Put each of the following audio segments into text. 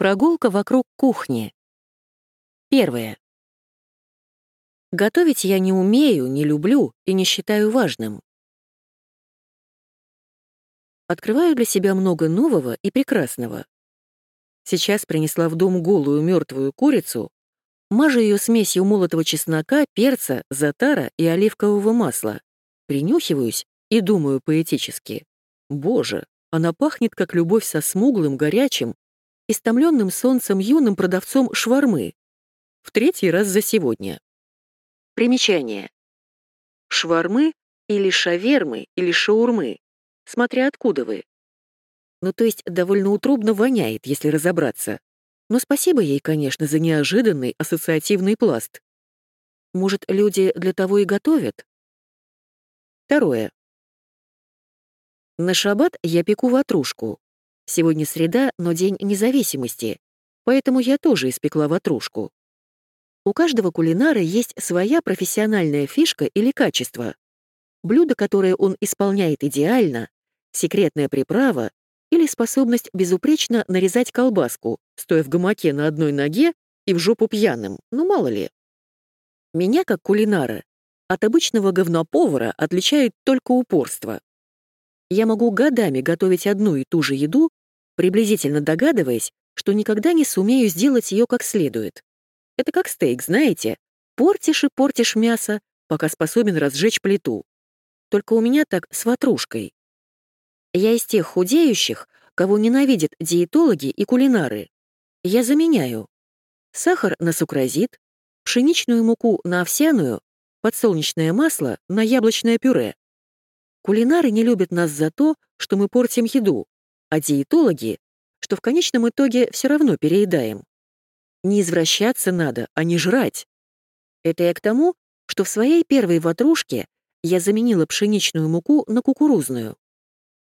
Прогулка вокруг кухни. Первое. Готовить я не умею, не люблю и не считаю важным. Открываю для себя много нового и прекрасного. Сейчас принесла в дом голую мертвую курицу, мажу ее смесью молотого чеснока, перца, затара и оливкового масла. Принюхиваюсь и думаю поэтически. Боже, она пахнет, как любовь со смуглым, горячим, истомленным солнцем юным продавцом швармы. В третий раз за сегодня. Примечание. Швармы или шавермы или шаурмы, смотря откуда вы. Ну, то есть довольно утробно воняет, если разобраться. Но спасибо ей, конечно, за неожиданный ассоциативный пласт. Может, люди для того и готовят? Второе. На шаббат я пеку ватрушку. Сегодня среда, но день независимости, поэтому я тоже испекла ватрушку. У каждого кулинара есть своя профессиональная фишка или качество. Блюдо, которое он исполняет идеально, секретная приправа или способность безупречно нарезать колбаску, стоя в гамаке на одной ноге и в жопу пьяным, ну мало ли. Меня, как кулинара, от обычного говноповара отличает только упорство. Я могу годами готовить одну и ту же еду, приблизительно догадываясь, что никогда не сумею сделать ее как следует. Это как стейк, знаете? Портишь и портишь мясо, пока способен разжечь плиту. Только у меня так с ватрушкой. Я из тех худеющих, кого ненавидят диетологи и кулинары. Я заменяю. Сахар на сукразит, пшеничную муку на овсяную, подсолнечное масло на яблочное пюре. Кулинары не любят нас за то, что мы портим еду, а диетологи, что в конечном итоге все равно переедаем. Не извращаться надо, а не жрать. Это я к тому, что в своей первой ватрушке я заменила пшеничную муку на кукурузную.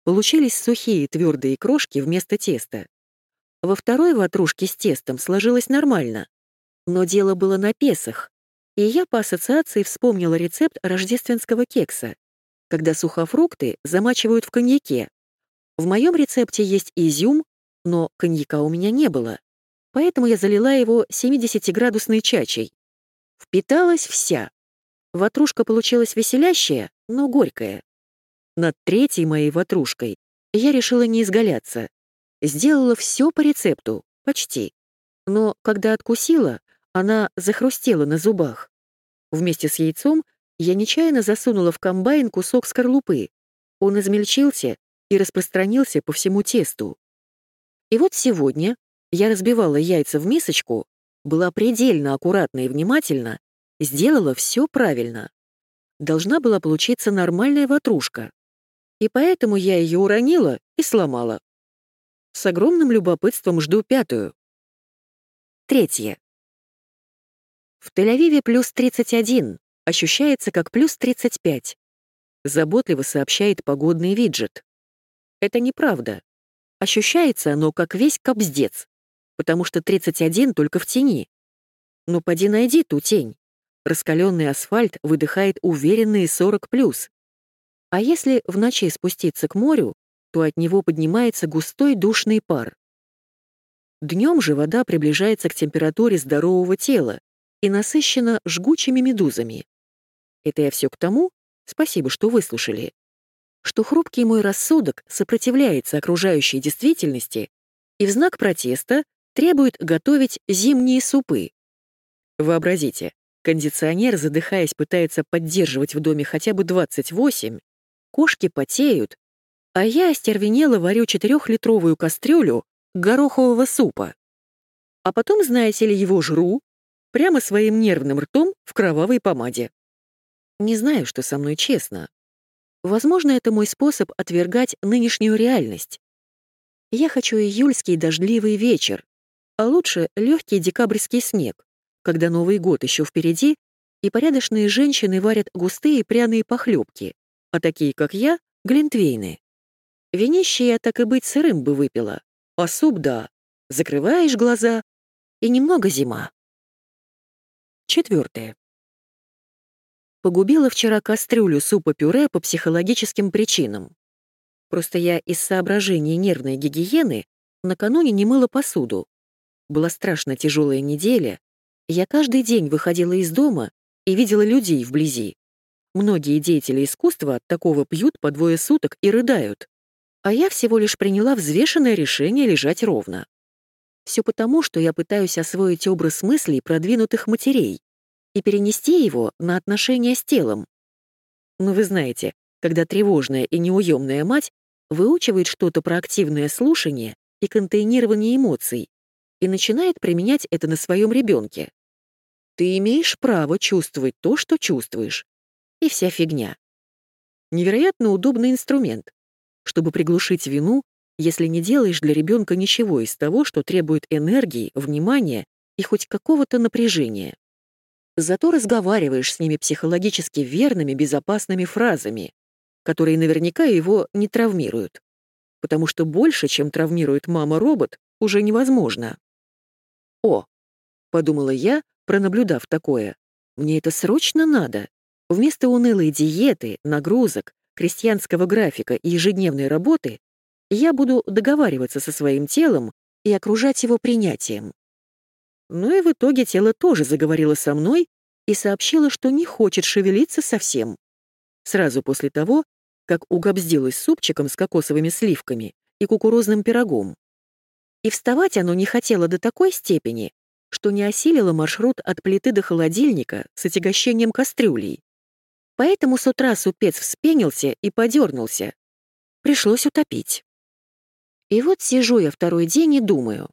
Получились сухие твердые крошки вместо теста. Во второй ватрушке с тестом сложилось нормально. Но дело было на Песах, и я по ассоциации вспомнила рецепт рождественского кекса, когда сухофрукты замачивают в коньяке. В моем рецепте есть изюм, но коньяка у меня не было поэтому я залила его 70-градусной чачей. Впиталась вся. Ватрушка получилась веселящая, но горькая. Над третьей моей ватрушкой я решила не изгаляться. Сделала все по рецепту, почти. Но когда откусила, она захрустела на зубах. Вместе с яйцом я нечаянно засунула в комбайн кусок скорлупы. Он измельчился и распространился по всему тесту. И вот сегодня, я разбивала яйца в мисочку, была предельно аккуратна и внимательна, сделала все правильно. Должна была получиться нормальная ватрушка. И поэтому я ее уронила и сломала. С огромным любопытством жду пятую. Третье. В Тель-Авиве плюс 31, ощущается как плюс 35. Заботливо сообщает погодный виджет. Это неправда. Ощущается оно как весь кобздец потому что 31 только в тени. Но поди найди ту тень. Раскаленный асфальт выдыхает уверенные 40 плюс. А если в ночи спуститься к морю, то от него поднимается густой душный пар. Днем же вода приближается к температуре здорового тела и насыщена жгучими медузами. Это я все к тому, спасибо, что выслушали, что хрупкий мой рассудок сопротивляется окружающей действительности и в знак протеста требует готовить зимние супы. Вообразите, кондиционер, задыхаясь, пытается поддерживать в доме хотя бы 28, кошки потеют, а я остервенело варю четырехлитровую кастрюлю горохового супа. А потом, знаете ли, его жру прямо своим нервным ртом в кровавой помаде. Не знаю, что со мной честно. Возможно, это мой способ отвергать нынешнюю реальность. Я хочу июльский дождливый вечер, а лучше легкий декабрьский снег, когда Новый год еще впереди, и порядочные женщины варят густые пряные похлебки, а такие, как я, — глинтвейны. Винище я так и быть сырым бы выпила, а суп — да. Закрываешь глаза, и немного зима. Четвертое. Погубила вчера кастрюлю супа-пюре по психологическим причинам. Просто я из соображений нервной гигиены накануне не мыла посуду, была страшно тяжелая неделя, я каждый день выходила из дома и видела людей вблизи. Многие деятели искусства от такого пьют по двое суток и рыдают. А я всего лишь приняла взвешенное решение лежать ровно. Все потому, что я пытаюсь освоить образ мыслей продвинутых матерей и перенести его на отношения с телом. Но вы знаете, когда тревожная и неуемная мать выучивает что-то про активное слушание и контейнирование эмоций и начинает применять это на своем ребенке. Ты имеешь право чувствовать то, что чувствуешь. И вся фигня. Невероятно удобный инструмент, чтобы приглушить вину, если не делаешь для ребенка ничего из того, что требует энергии, внимания и хоть какого-то напряжения. Зато разговариваешь с ними психологически верными, безопасными фразами, которые наверняка его не травмируют. Потому что больше, чем травмирует мама-робот, уже невозможно. «О», — подумала я, пронаблюдав такое, «мне это срочно надо. Вместо унылой диеты, нагрузок, крестьянского графика и ежедневной работы я буду договариваться со своим телом и окружать его принятием. Ну и в итоге тело тоже заговорило со мной и сообщило, что не хочет шевелиться совсем. Сразу после того, как угобздилась супчиком с кокосовыми сливками и кукурузным пирогом. И вставать оно не хотело до такой степени, что не осилило маршрут от плиты до холодильника с отягощением кастрюлей. Поэтому с утра супец вспенился и подернулся. Пришлось утопить. И вот сижу я второй день и думаю,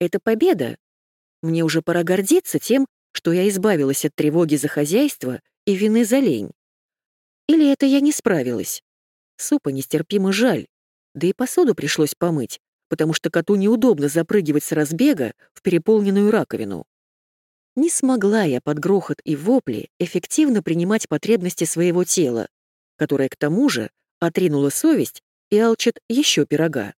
это победа? Мне уже пора гордиться тем, что я избавилась от тревоги за хозяйство и вины за лень. Или это я не справилась? Супа нестерпимо жаль. Да и посуду пришлось помыть, потому что коту неудобно запрыгивать с разбега в переполненную раковину. Не смогла я под грохот и вопли эффективно принимать потребности своего тела, которое к тому же отринула совесть и алчит еще пирога.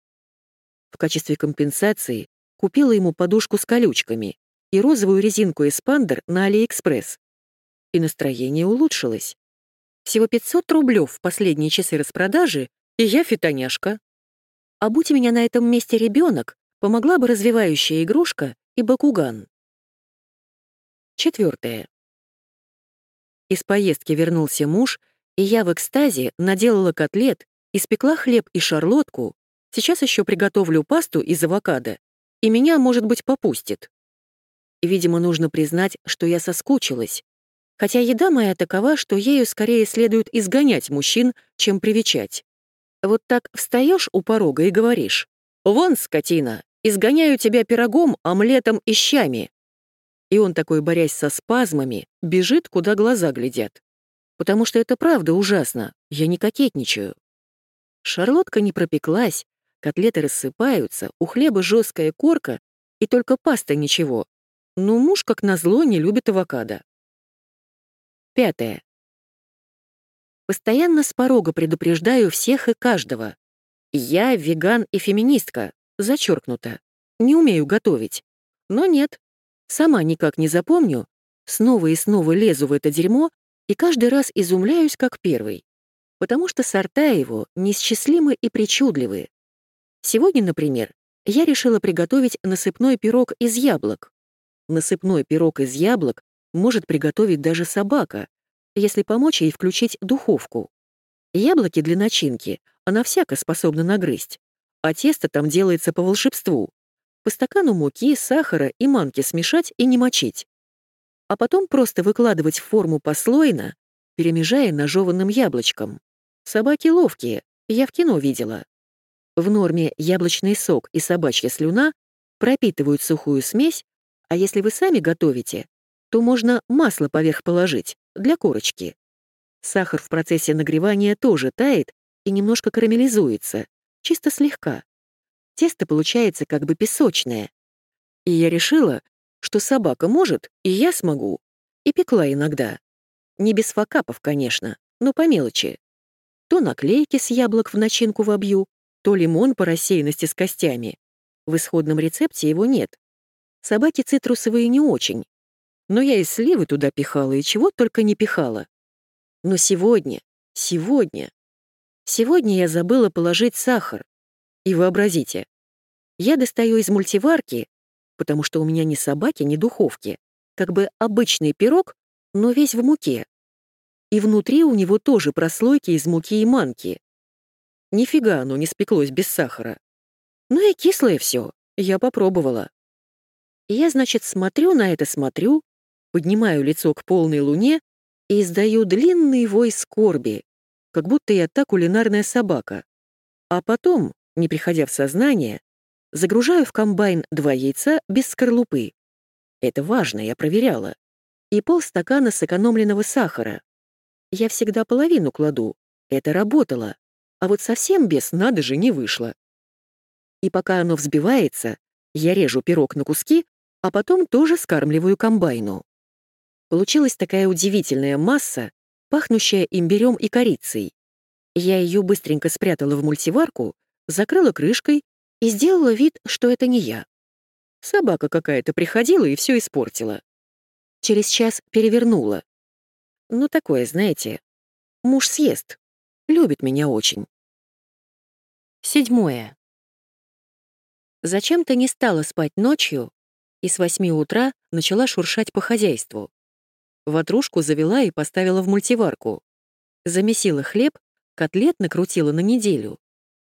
В качестве компенсации купила ему подушку с колючками и розовую резинку эспандер на Алиэкспресс. И настроение улучшилось. Всего 500 рублев в последние часы распродажи, и я фитоняшка. А будь у меня на этом месте ребенок, помогла бы развивающая игрушка и бакуган. Четвертое. Из поездки вернулся муж, и я в экстазе наделала котлет, испекла хлеб и шарлотку, сейчас еще приготовлю пасту из авокадо, и меня, может быть, попустит. Видимо, нужно признать, что я соскучилась, хотя еда моя такова, что ею скорее следует изгонять мужчин, чем привечать. Вот так встаешь у порога и говоришь, «Вон, скотина, изгоняю тебя пирогом, омлетом и щами». И он такой, борясь со спазмами, бежит, куда глаза глядят. Потому что это правда ужасно, я не кокетничаю. Шарлотка не пропеклась, котлеты рассыпаются, у хлеба жесткая корка, и только паста ничего. Но муж, как назло, не любит авокадо. Пятое. Постоянно с порога предупреждаю всех и каждого. Я веган и феминистка, зачеркнуто. Не умею готовить. Но нет. Сама никак не запомню. Снова и снова лезу в это дерьмо и каждый раз изумляюсь как первый. Потому что сорта его неисчислимы и причудливы. Сегодня, например, я решила приготовить насыпной пирог из яблок. Насыпной пирог из яблок может приготовить даже собака, если помочь ей включить духовку. Яблоки для начинки она всяко способна нагрызть, а тесто там делается по волшебству. По стакану муки, сахара и манки смешать и не мочить. А потом просто выкладывать в форму послойно, перемежая нажеванным яблочком. Собаки ловкие, я в кино видела. В норме яблочный сок и собачья слюна пропитывают сухую смесь, а если вы сами готовите, то можно масло поверх положить, для корочки. Сахар в процессе нагревания тоже тает и немножко карамелизуется, чисто слегка. Тесто получается как бы песочное. И я решила, что собака может, и я смогу. И пекла иногда. Не без факапов, конечно, но по мелочи. То наклейки с яблок в начинку вобью, то лимон по рассеянности с костями. В исходном рецепте его нет. Собаки цитрусовые не очень, но я и сливы туда пихала, и чего только не пихала. Но сегодня, сегодня, сегодня я забыла положить сахар. И вообразите, я достаю из мультиварки потому что у меня ни собаки, ни духовки. Как бы обычный пирог, но весь в муке. И внутри у него тоже прослойки из муки и манки. Нифига оно не спеклось без сахара. Ну и кислое все. Я попробовала. Я, значит, смотрю на это, смотрю, поднимаю лицо к полной луне и издаю длинный вой скорби, как будто я та кулинарная собака. А потом, не приходя в сознание, загружаю в комбайн два яйца без скорлупы. Это важно, я проверяла. И полстакана сэкономленного сахара. Я всегда половину кладу. Это работало. А вот совсем без надо же не вышло. И пока оно взбивается, я режу пирог на куски, а потом тоже скармливаю комбайну. Получилась такая удивительная масса, пахнущая имбирем и корицей. Я ее быстренько спрятала в мультиварку, закрыла крышкой и сделала вид, что это не я. Собака какая-то приходила и все испортила. Через час перевернула. Ну, такое, знаете, муж съест. Любит меня очень. Седьмое. Зачем-то не стала спать ночью и с восьми утра начала шуршать по хозяйству. Ватрушку завела и поставила в мультиварку. Замесила хлеб, котлет накрутила на неделю.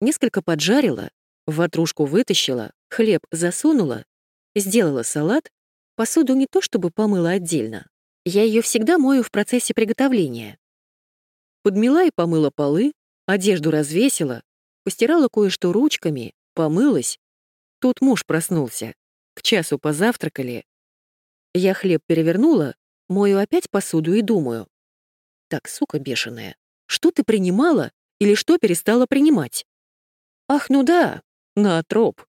Несколько поджарила, ватрушку вытащила, хлеб засунула, сделала салат, посуду не то чтобы помыла отдельно. Я ее всегда мою в процессе приготовления. Подмела и помыла полы, одежду развесила, постирала кое-что ручками, помылась. Тут муж проснулся. К часу позавтракали. Я хлеб перевернула, Мою опять посуду и думаю. Так, сука бешеная, что ты принимала или что перестала принимать? Ах, ну да, на троп.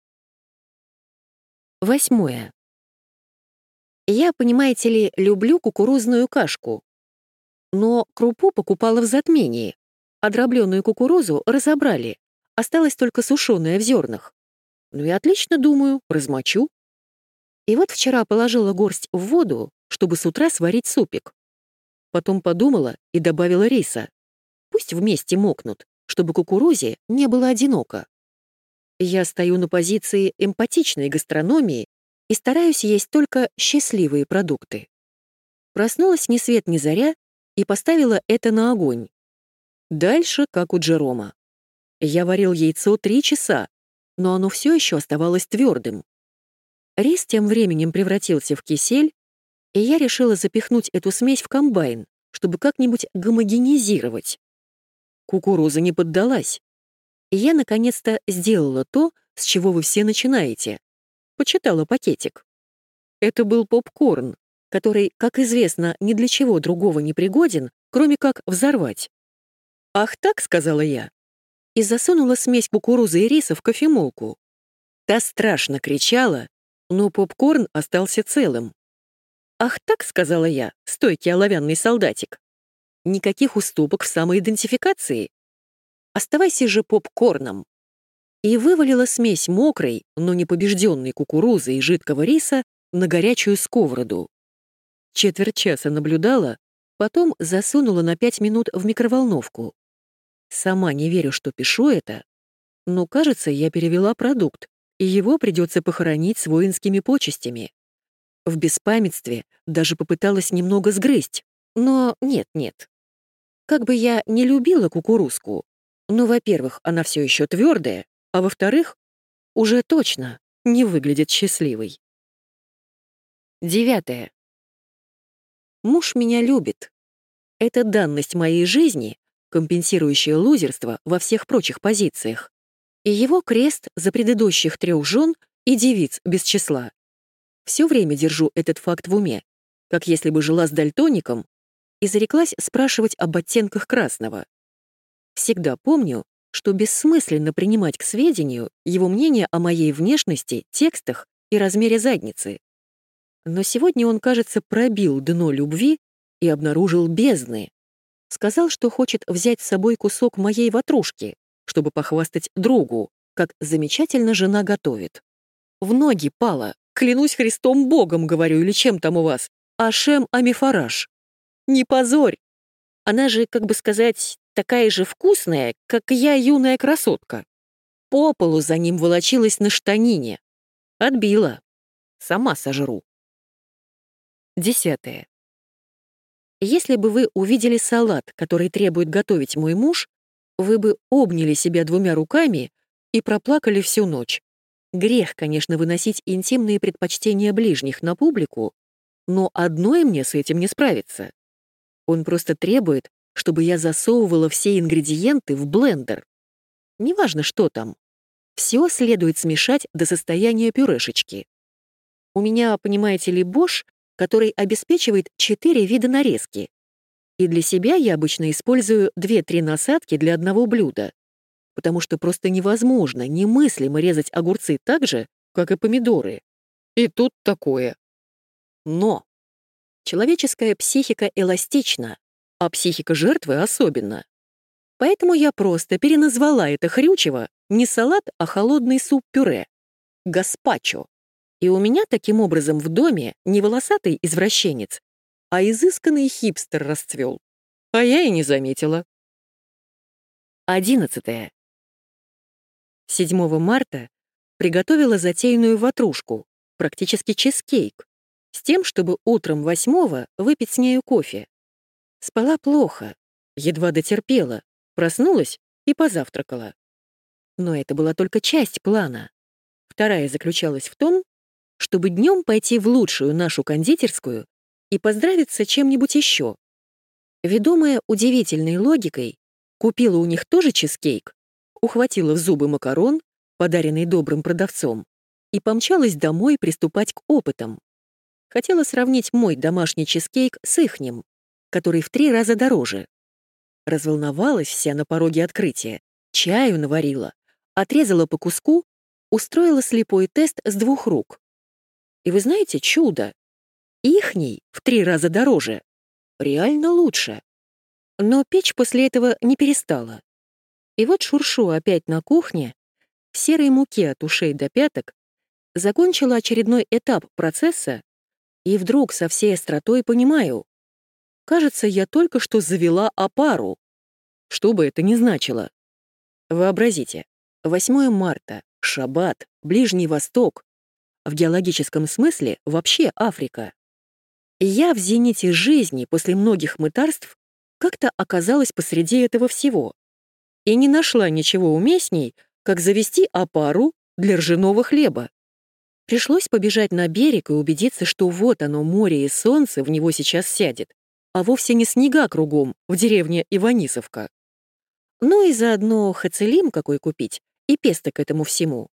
Восьмое. Я, понимаете ли, люблю кукурузную кашку. Но крупу покупала в затмении, а дробленую кукурузу разобрали, осталось только сушеная в зернах. Ну и отлично, думаю, размочу. И вот вчера положила горсть в воду, чтобы с утра сварить супик. Потом подумала и добавила риса. Пусть вместе мокнут, чтобы кукурузе не было одиноко. Я стою на позиции эмпатичной гастрономии и стараюсь есть только счастливые продукты. Проснулась ни свет ни заря и поставила это на огонь. Дальше, как у Джерома. Я варил яйцо три часа, но оно все еще оставалось твердым. Рис тем временем превратился в кисель, и я решила запихнуть эту смесь в комбайн, чтобы как-нибудь гомогенизировать. Кукуруза не поддалась. И я наконец-то сделала то, с чего вы все начинаете. Почитала пакетик. Это был попкорн, который, как известно, ни для чего другого не пригоден, кроме как взорвать. «Ах так», — сказала я, и засунула смесь кукурузы и риса в кофемолку. Та страшно кричала, но попкорн остался целым. «Ах так», — сказала я, стойкий оловянный солдатик. «Никаких уступок в самоидентификации. Оставайся же попкорном». И вывалила смесь мокрой, но не побежденной кукурузы и жидкого риса на горячую сковороду. Четверть часа наблюдала, потом засунула на пять минут в микроволновку. Сама не верю, что пишу это, но, кажется, я перевела продукт, и его придется похоронить с воинскими почестями. В беспамятстве даже попыталась немного сгрызть, но нет-нет. Как бы я не любила кукурузку, но, во-первых, она все еще твердая, а во-вторых, уже точно не выглядит счастливой. Девятое. Муж меня любит. Это данность моей жизни, компенсирующая лузерство во всех прочих позициях. И его крест за предыдущих трех жен и девиц без числа. Все время держу этот факт в уме, как если бы жила с дальтоником и зареклась спрашивать об оттенках красного. Всегда помню, что бессмысленно принимать к сведению его мнение о моей внешности, текстах и размере задницы. Но сегодня он, кажется, пробил дно любви и обнаружил бездны. Сказал, что хочет взять с собой кусок моей ватрушки, чтобы похвастать другу, как замечательно жена готовит. В ноги пала, Клянусь Христом Богом, говорю, или чем там у вас. Ашем Амифараш. Не позорь. Она же, как бы сказать, такая же вкусная, как я, юная красотка. По полу за ним волочилась на штанине. Отбила. Сама сожру. Десятое. Если бы вы увидели салат, который требует готовить мой муж, вы бы обняли себя двумя руками и проплакали всю ночь. Грех, конечно, выносить интимные предпочтения ближних на публику, но одной мне с этим не справиться. Он просто требует, чтобы я засовывала все ингредиенты в блендер. Неважно, что там. Все следует смешать до состояния пюрешечки. У меня, понимаете ли, Бош, который обеспечивает четыре вида нарезки. И для себя я обычно использую 2-3 насадки для одного блюда, потому что просто невозможно, немыслимо резать огурцы так же, как и помидоры. И тут такое. Но человеческая психика эластична, а психика жертвы особенно. Поэтому я просто переназвала это хрючево не салат, а холодный суп-пюре. Гаспачо. И у меня таким образом в доме не волосатый извращенец, а изысканный хипстер расцвел. А я и не заметила. 11. 7 марта приготовила затейную ватрушку, практически чизкейк, с тем, чтобы утром 8 выпить с нею кофе. Спала плохо, едва дотерпела, проснулась и позавтракала. Но это была только часть плана. Вторая заключалась в том, чтобы днем пойти в лучшую нашу кондитерскую и поздравиться чем-нибудь еще. Ведомая удивительной логикой, купила у них тоже чизкейк, ухватила в зубы макарон, подаренный добрым продавцом, и помчалась домой приступать к опытам. Хотела сравнить мой домашний чизкейк с ихним, который в три раза дороже. Разволновалась вся на пороге открытия, чаю наварила, отрезала по куску, устроила слепой тест с двух рук. И вы знаете, чудо! Ихний в три раза дороже. Реально лучше. Но печь после этого не перестала. И вот шуршу опять на кухне, в серой муке от ушей до пяток, закончила очередной этап процесса и вдруг со всей остротой понимаю. Кажется, я только что завела опару. Что бы это ни значило. Вообразите, 8 марта, Шаббат, Ближний Восток, в геологическом смысле вообще Африка. Я в зените жизни после многих мытарств как-то оказалась посреди этого всего и не нашла ничего уместней, как завести опару для ржаного хлеба. Пришлось побежать на берег и убедиться, что вот оно, море и солнце в него сейчас сядет, а вовсе не снега кругом в деревне Иванисовка. Ну и заодно хацелим какой купить и песто к этому всему.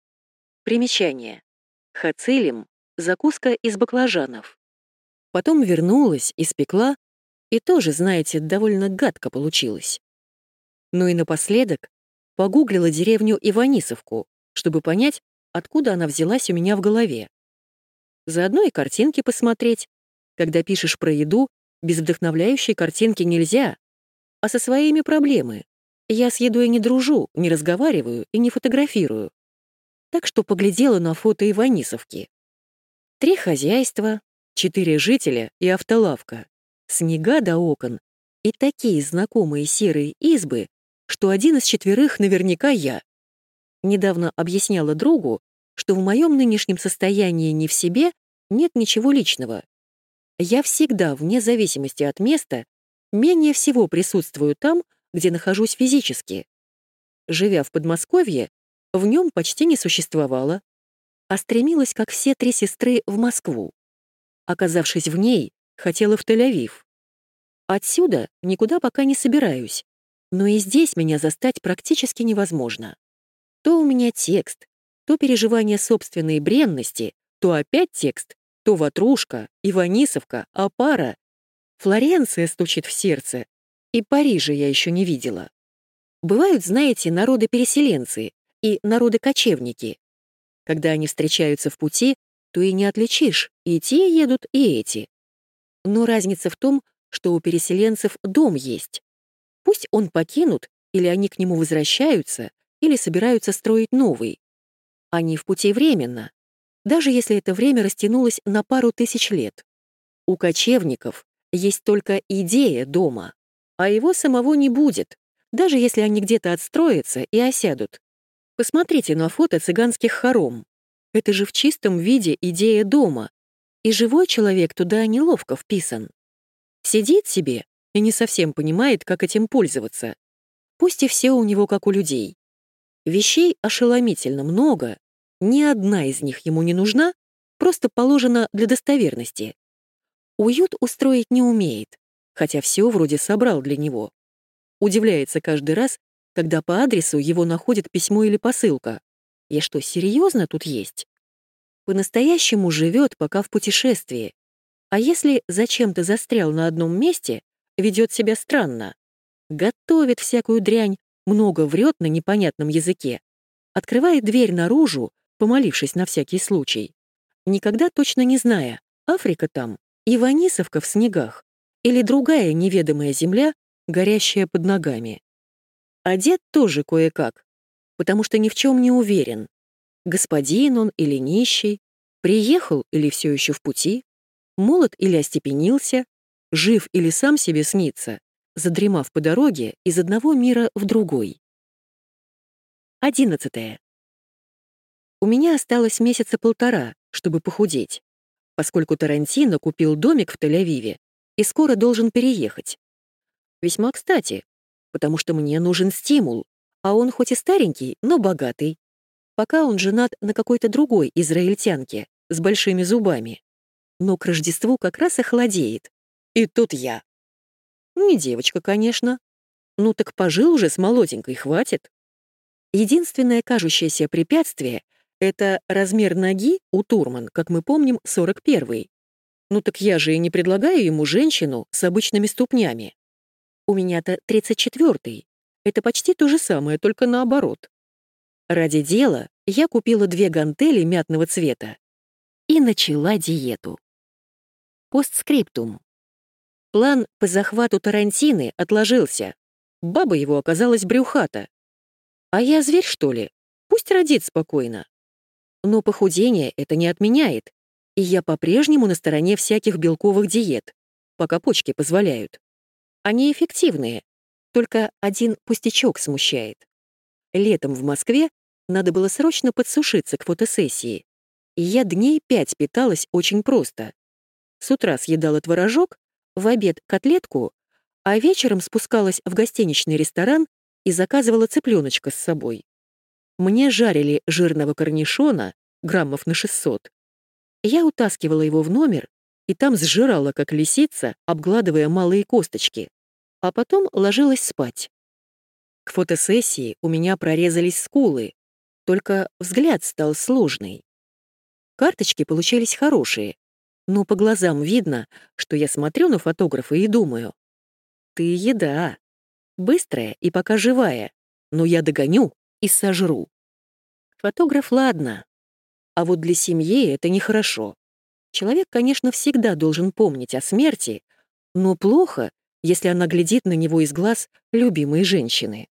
Примечание. Хацелим — закуска из баклажанов. Потом вернулась, испекла, и тоже, знаете, довольно гадко получилось. Ну и напоследок погуглила деревню Иванисовку, чтобы понять, откуда она взялась у меня в голове. Заодно и картинки посмотреть. Когда пишешь про еду, без вдохновляющей картинки нельзя, а со своими проблемы. Я с едой не дружу, не разговариваю и не фотографирую. Так что поглядела на фото Иванисовки. Три хозяйства, Четыре жителя и автолавка. Снега до окон. И такие знакомые серые избы, что один из четверых наверняка я. Недавно объясняла другу, что в моем нынешнем состоянии не в себе нет ничего личного. Я всегда, вне зависимости от места, менее всего присутствую там, где нахожусь физически. Живя в Подмосковье, в нем почти не существовало, а стремилась, как все три сестры, в Москву. Оказавшись в ней, хотела в Тель-Авив. Отсюда никуда пока не собираюсь, но и здесь меня застать практически невозможно. То у меня текст, то переживание собственной бренности, то опять текст, то ватрушка, Иванисовка, опара. Флоренция стучит в сердце, и Парижа я еще не видела. Бывают, знаете, народы-переселенцы и народы-кочевники. Когда они встречаются в пути, то и не отличишь, и те едут, и эти. Но разница в том, что у переселенцев дом есть. Пусть он покинут, или они к нему возвращаются, или собираются строить новый. Они в пути временно, даже если это время растянулось на пару тысяч лет. У кочевников есть только идея дома, а его самого не будет, даже если они где-то отстроятся и осядут. Посмотрите на фото цыганских хором. Это же в чистом виде идея дома, и живой человек туда неловко вписан. Сидит себе и не совсем понимает, как этим пользоваться. Пусть и все у него как у людей. Вещей ошеломительно много, ни одна из них ему не нужна, просто положена для достоверности. Уют устроить не умеет, хотя все вроде собрал для него. Удивляется каждый раз, когда по адресу его находит письмо или посылка. Я что, серьезно тут есть? По-настоящему живет пока в путешествии. А если зачем-то застрял на одном месте, ведет себя странно. Готовит всякую дрянь, много врет на непонятном языке. Открывает дверь наружу, помолившись на всякий случай. Никогда точно не зная, Африка там, Иванисовка в снегах или другая неведомая земля, горящая под ногами. Одет тоже кое-как, потому что ни в чем не уверен. Господин он или нищий, приехал или все еще в пути, молод или остепенился, жив или сам себе снится, задремав по дороге из одного мира в другой. Одиннадцатое. У меня осталось месяца полтора, чтобы похудеть, поскольку Тарантино купил домик в Тель-Авиве и скоро должен переехать. Весьма кстати, потому что мне нужен стимул, а он хоть и старенький, но богатый. Пока он женат на какой-то другой израильтянке с большими зубами. Но к Рождеству как раз охладеет. И тут я. Не девочка, конечно. Ну так пожил уже с молоденькой, хватит. Единственное кажущееся препятствие — это размер ноги у Турман, как мы помним, 41-й. Ну так я же и не предлагаю ему женщину с обычными ступнями. У меня-то 34-й. Это почти то же самое, только наоборот. Ради дела я купила две гантели мятного цвета и начала диету. Постскриптум. План по захвату Тарантины отложился. Баба его оказалась брюхата. А я зверь, что ли? Пусть родит спокойно. Но похудение это не отменяет, и я по-прежнему на стороне всяких белковых диет, пока почки позволяют. Они эффективные, только один пустячок смущает. Летом в Москве надо было срочно подсушиться к фотосессии. И я дней пять питалась очень просто. С утра съедала творожок, в обед — котлетку, а вечером спускалась в гостиничный ресторан и заказывала цыпленочка с собой. Мне жарили жирного корнишона, граммов на 600. Я утаскивала его в номер и там сжирала, как лисица, обгладывая малые косточки, а потом ложилась спать. К фотосессии у меня прорезались скулы, только взгляд стал сложный. Карточки получились хорошие, но по глазам видно, что я смотрю на фотографа и думаю. Ты еда. Быстрая и пока живая, но я догоню и сожру. Фотограф, ладно. А вот для семьи это нехорошо. Человек, конечно, всегда должен помнить о смерти, но плохо, если она глядит на него из глаз любимой женщины.